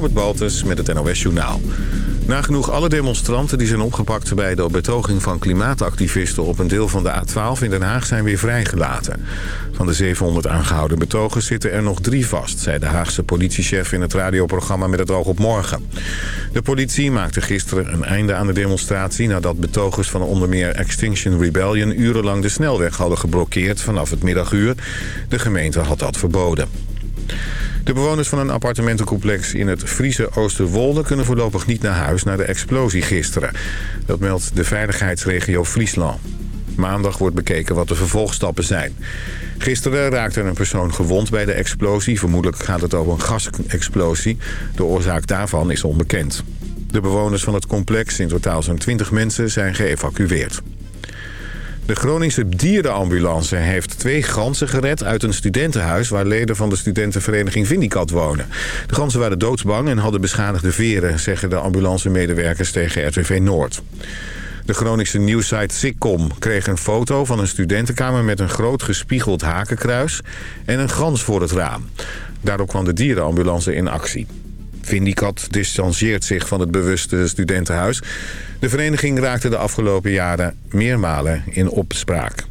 Robert Baltus met het NOS Journaal. Nagenoeg alle demonstranten die zijn opgepakt bij de betoging van klimaatactivisten op een deel van de A12 in Den Haag zijn weer vrijgelaten. Van de 700 aangehouden betogers zitten er nog drie vast, zei de Haagse politiechef in het radioprogramma Met het oog op morgen. De politie maakte gisteren een einde aan de demonstratie nadat betogers van onder meer Extinction Rebellion urenlang de snelweg hadden geblokkeerd vanaf het middaguur. De gemeente had dat verboden. De bewoners van een appartementencomplex in het Friese Oosterwolde... kunnen voorlopig niet naar huis na de explosie gisteren. Dat meldt de veiligheidsregio Friesland. Maandag wordt bekeken wat de vervolgstappen zijn. Gisteren raakte een persoon gewond bij de explosie. Vermoedelijk gaat het over een gasexplosie. De oorzaak daarvan is onbekend. De bewoners van het complex, in totaal zo'n 20 mensen, zijn geëvacueerd. De Groningse dierenambulance heeft twee ganzen gered uit een studentenhuis... waar leden van de studentenvereniging Vindicat wonen. De ganzen waren doodsbang en hadden beschadigde veren... zeggen de ambulancemedewerkers tegen RTV Noord. De Groningse nieuwsite Sikkom kreeg een foto van een studentenkamer... met een groot gespiegeld hakenkruis en een gans voor het raam. Daarop kwam de dierenambulance in actie. Vindicat distancieert zich van het bewuste studentenhuis. De vereniging raakte de afgelopen jaren meermalen in opspraak.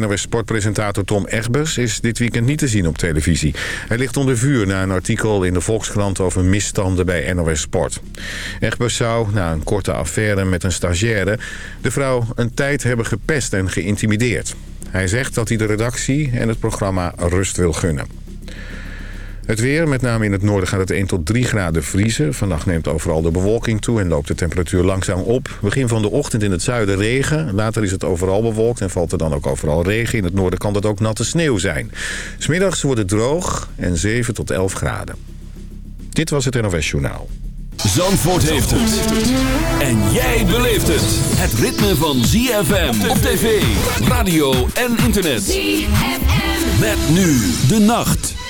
NOS sportpresentator Tom Egbers is dit weekend niet te zien op televisie. Hij ligt onder vuur na een artikel in de Volkskrant over misstanden bij NOS Sport. Egbers zou, na een korte affaire met een stagiaire... de vrouw een tijd hebben gepest en geïntimideerd. Hij zegt dat hij de redactie en het programma rust wil gunnen. Het weer, met name in het noorden gaat het 1 tot 3 graden vriezen. Vannacht neemt overal de bewolking toe en loopt de temperatuur langzaam op. Begin van de ochtend in het zuiden regen. Later is het overal bewolkt en valt er dan ook overal regen. In het noorden kan dat ook natte sneeuw zijn. Smiddags wordt het droog en 7 tot 11 graden. Dit was het NOS Journaal. Zandvoort heeft het. En jij beleeft het. Het ritme van ZFM op tv, radio en internet. ZFM. Met nu de nacht.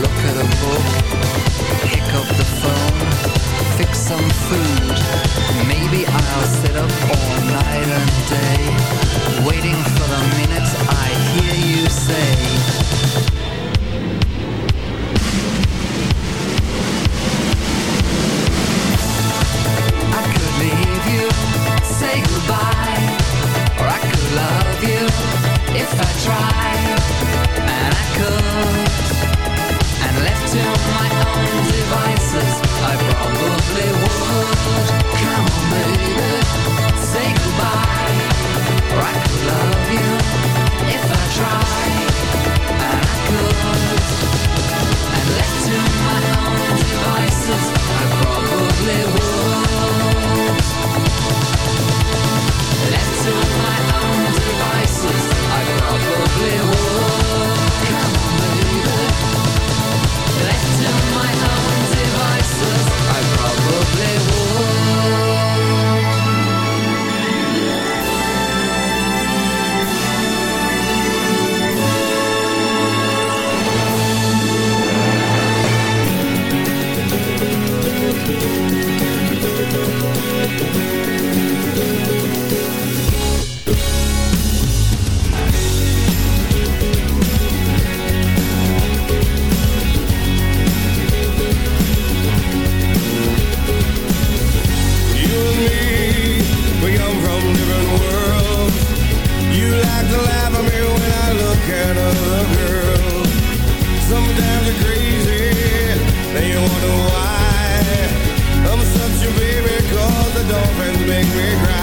Look at a book, pick up the phone, fix some food, maybe I'll say make me cry.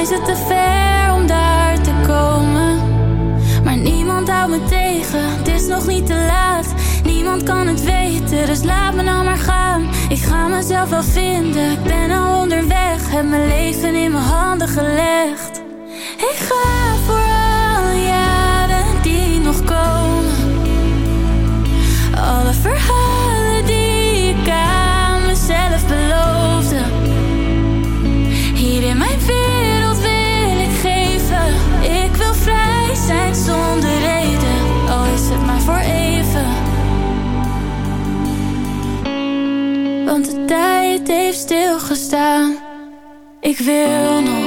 Zijn ze te ver om daar te komen? Maar niemand houdt me tegen, het is nog niet te laat. Niemand kan het weten, dus laat me nou maar gaan. Ik ga mezelf wel vinden, ik ben al onderweg. Heb mijn leven in mijn handen gelegd. Ik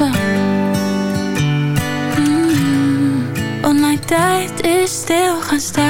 Mm, want mijn tijd is stil gaan staan.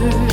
Brothers.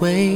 way.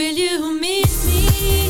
Will you meet me?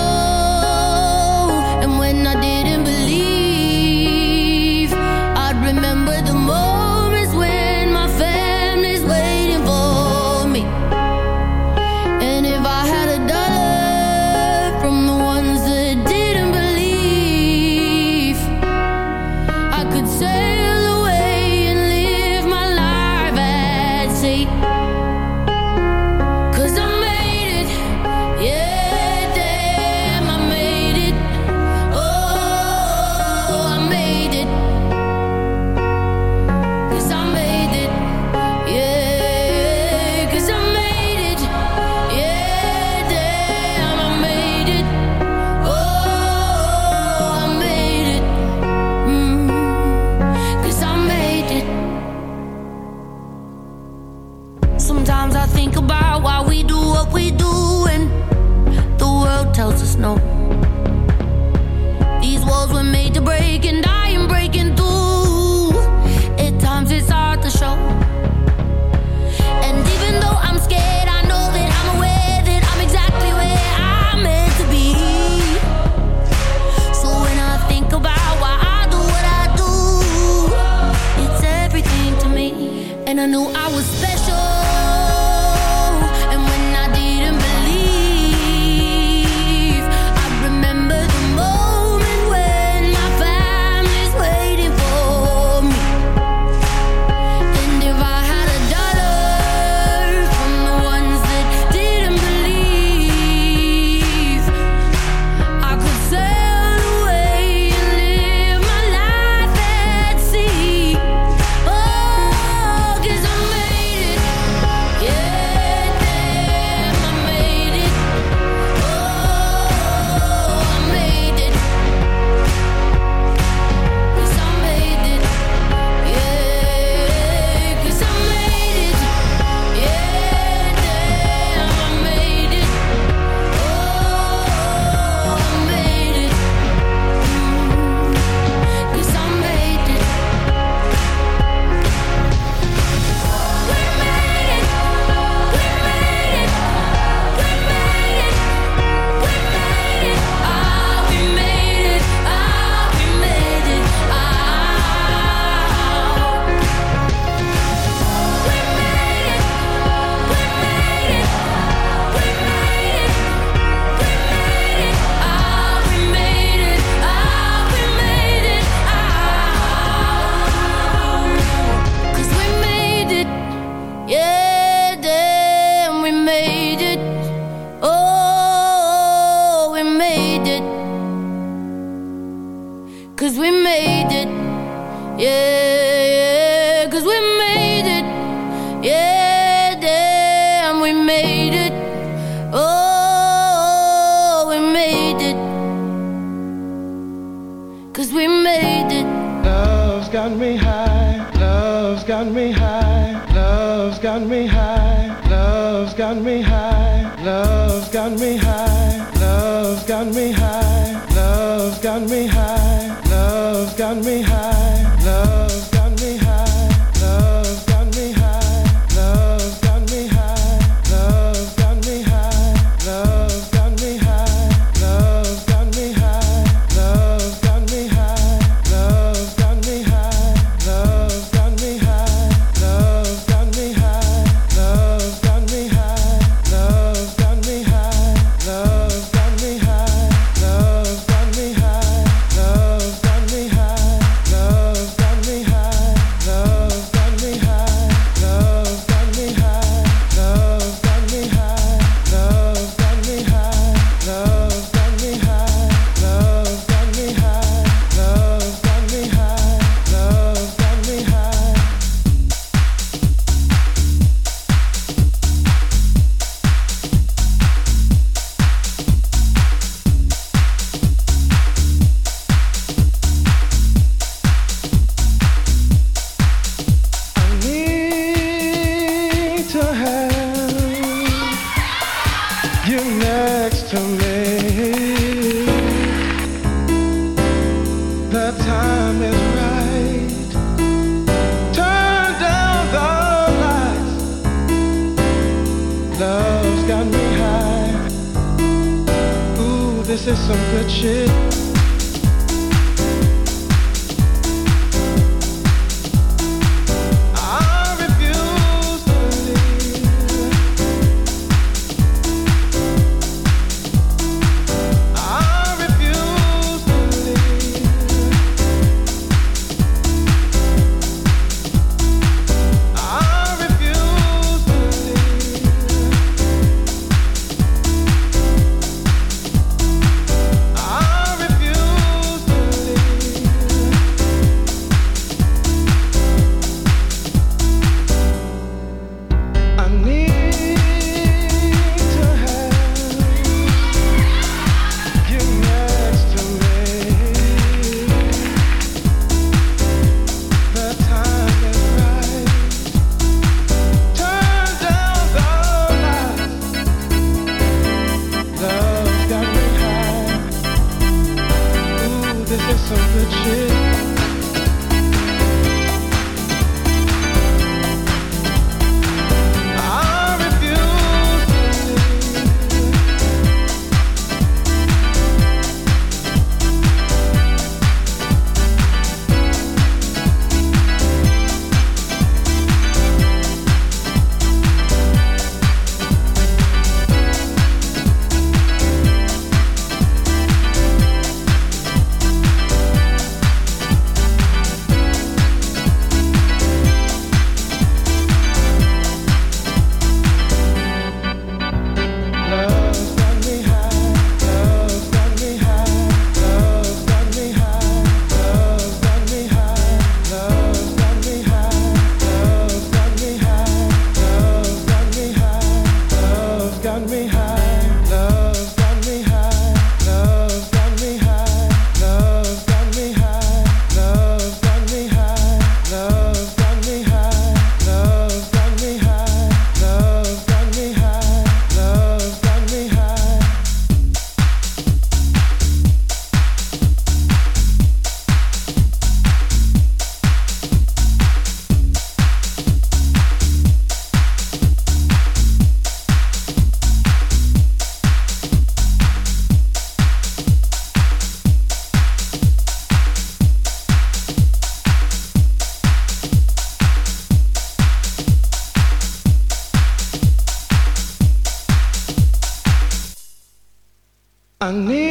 need.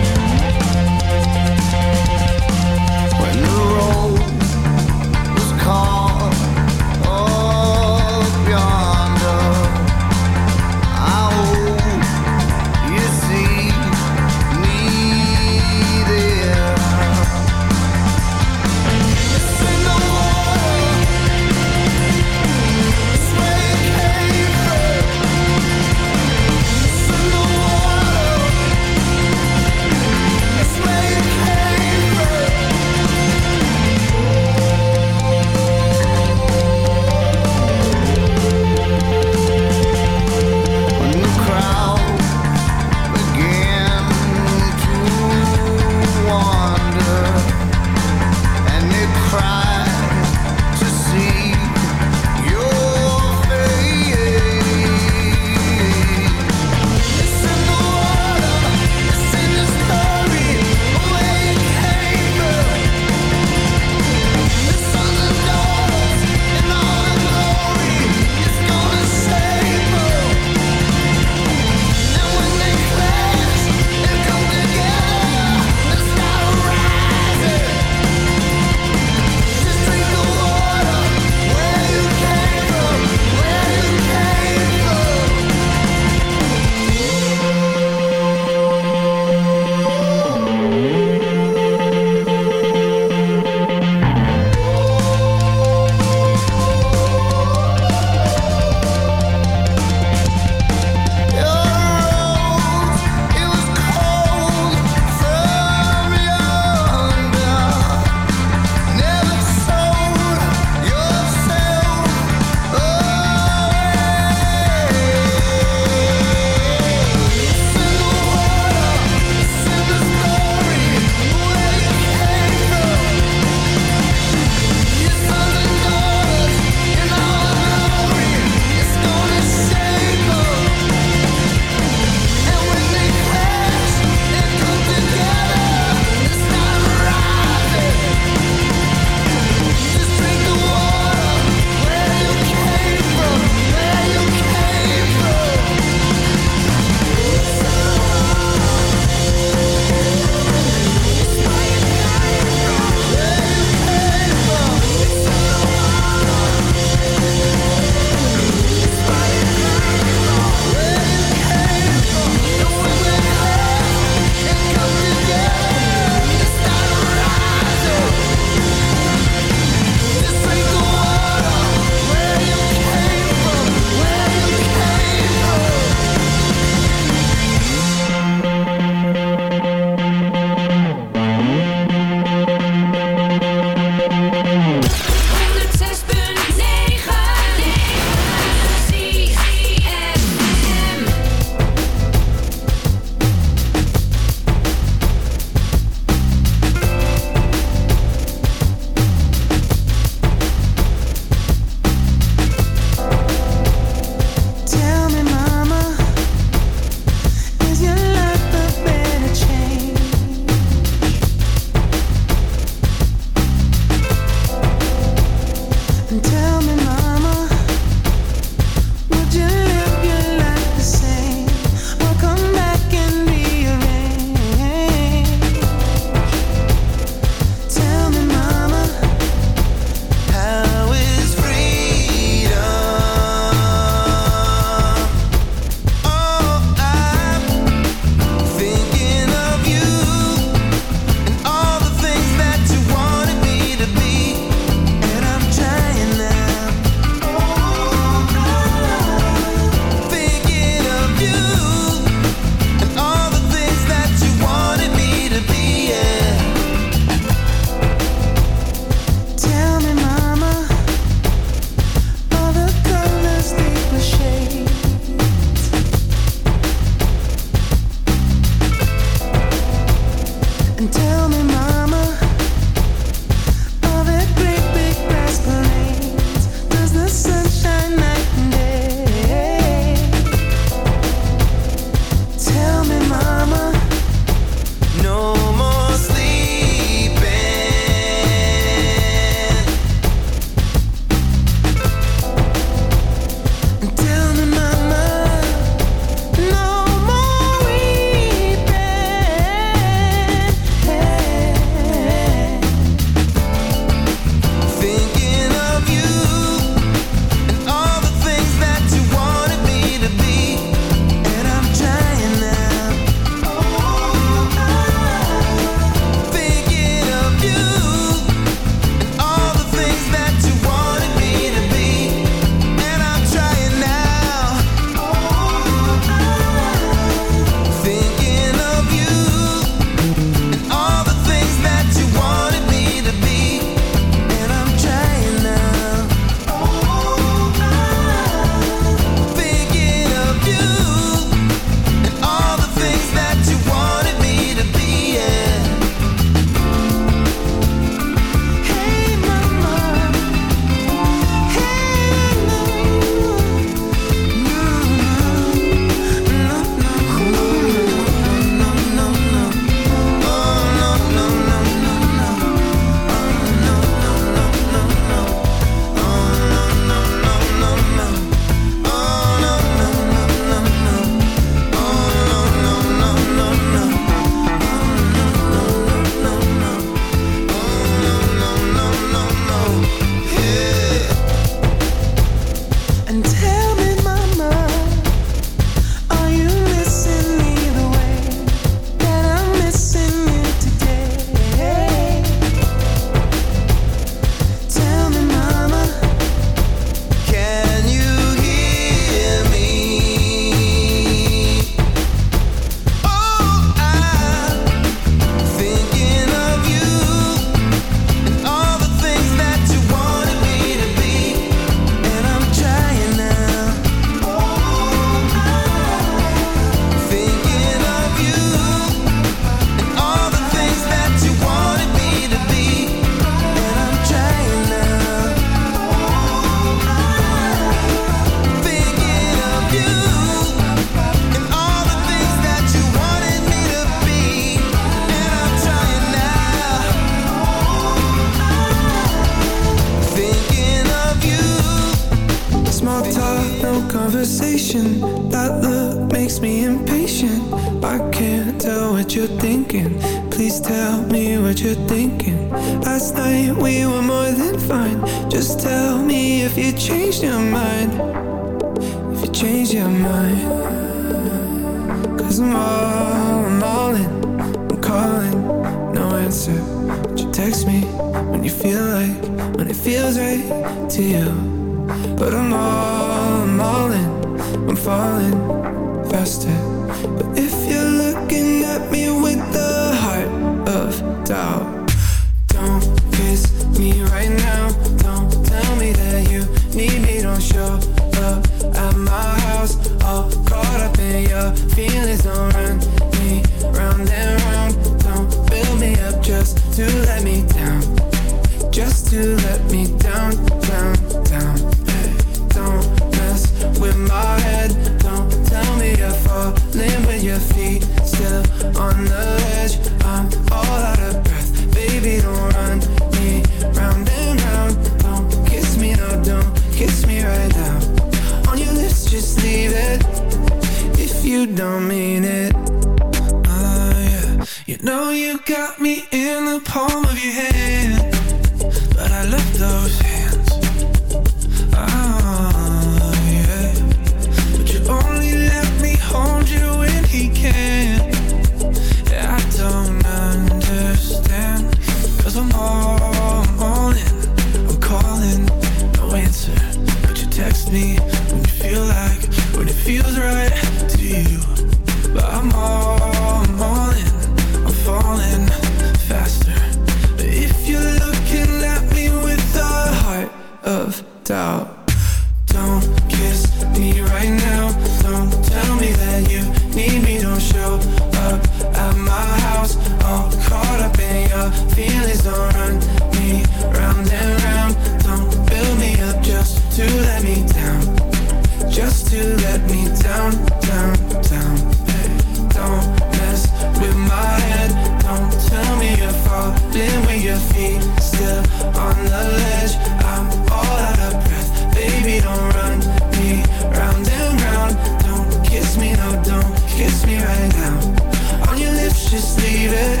just leave it.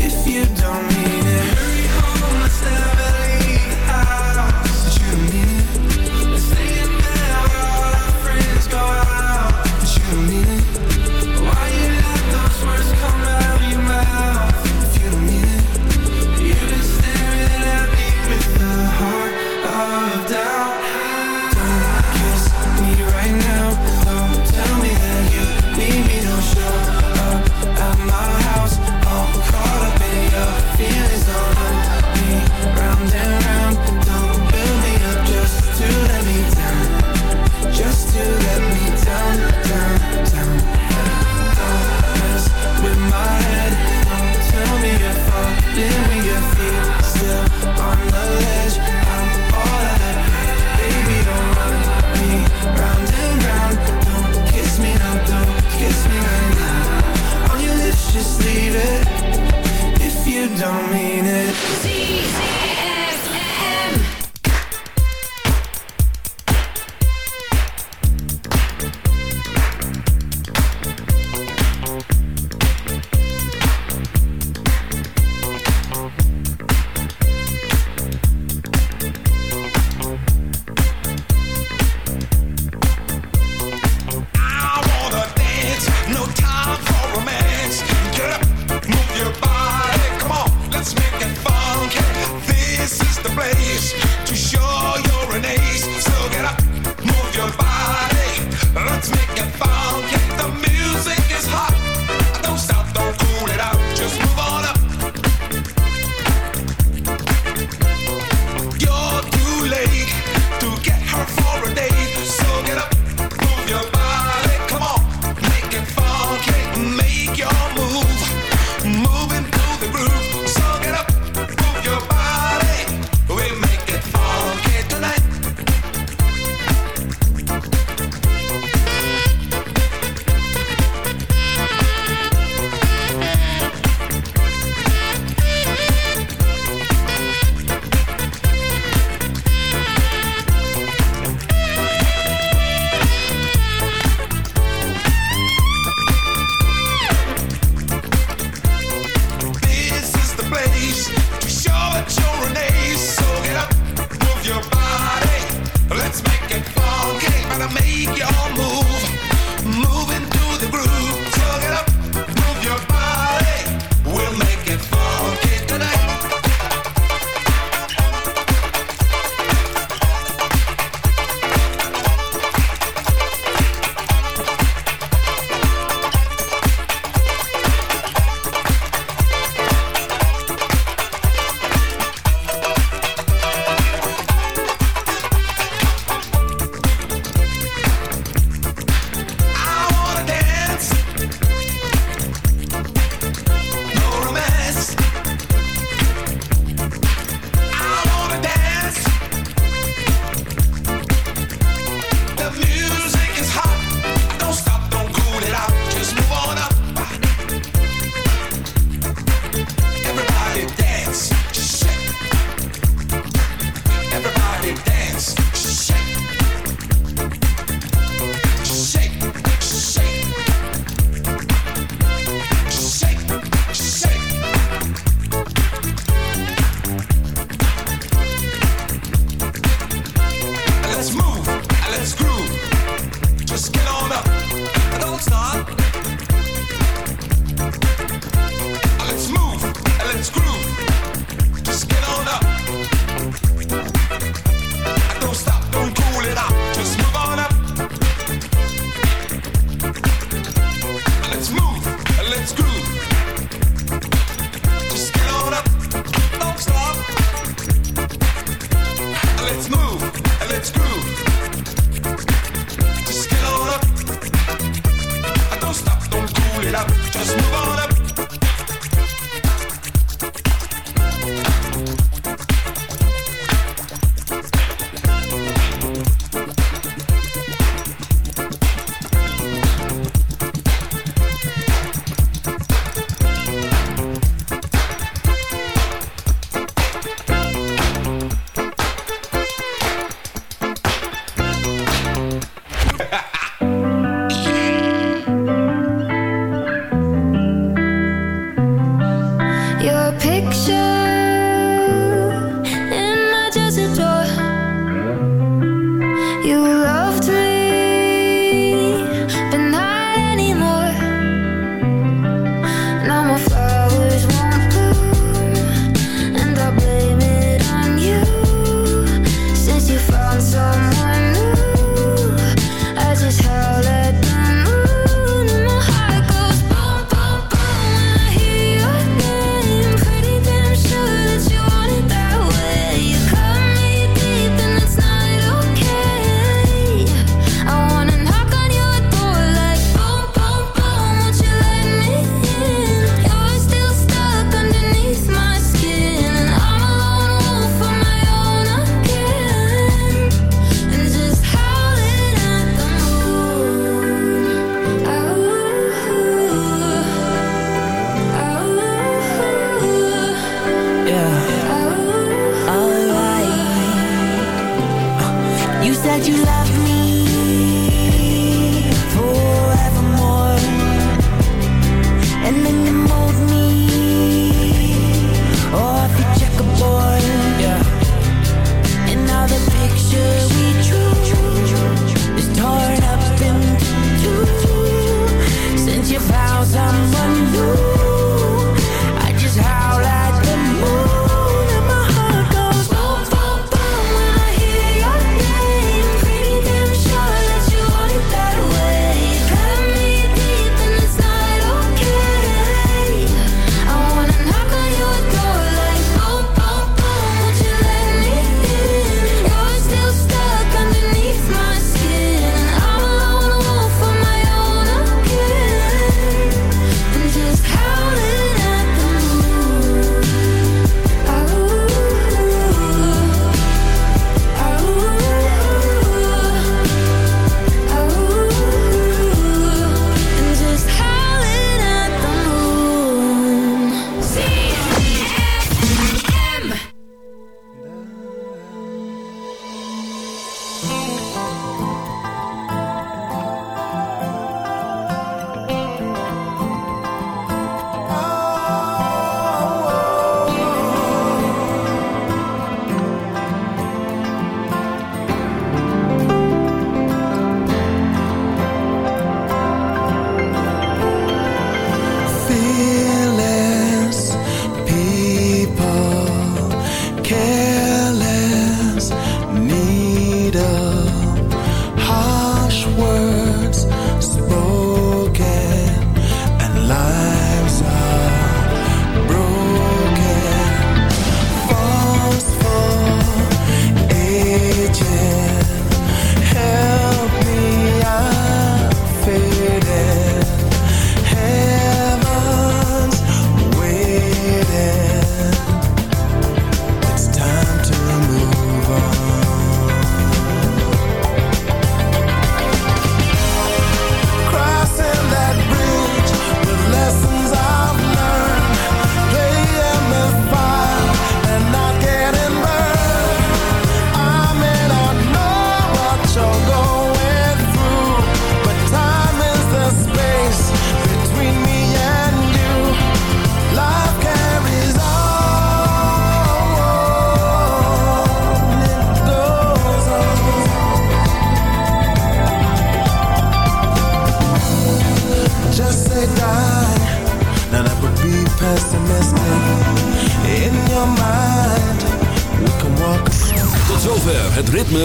If you don't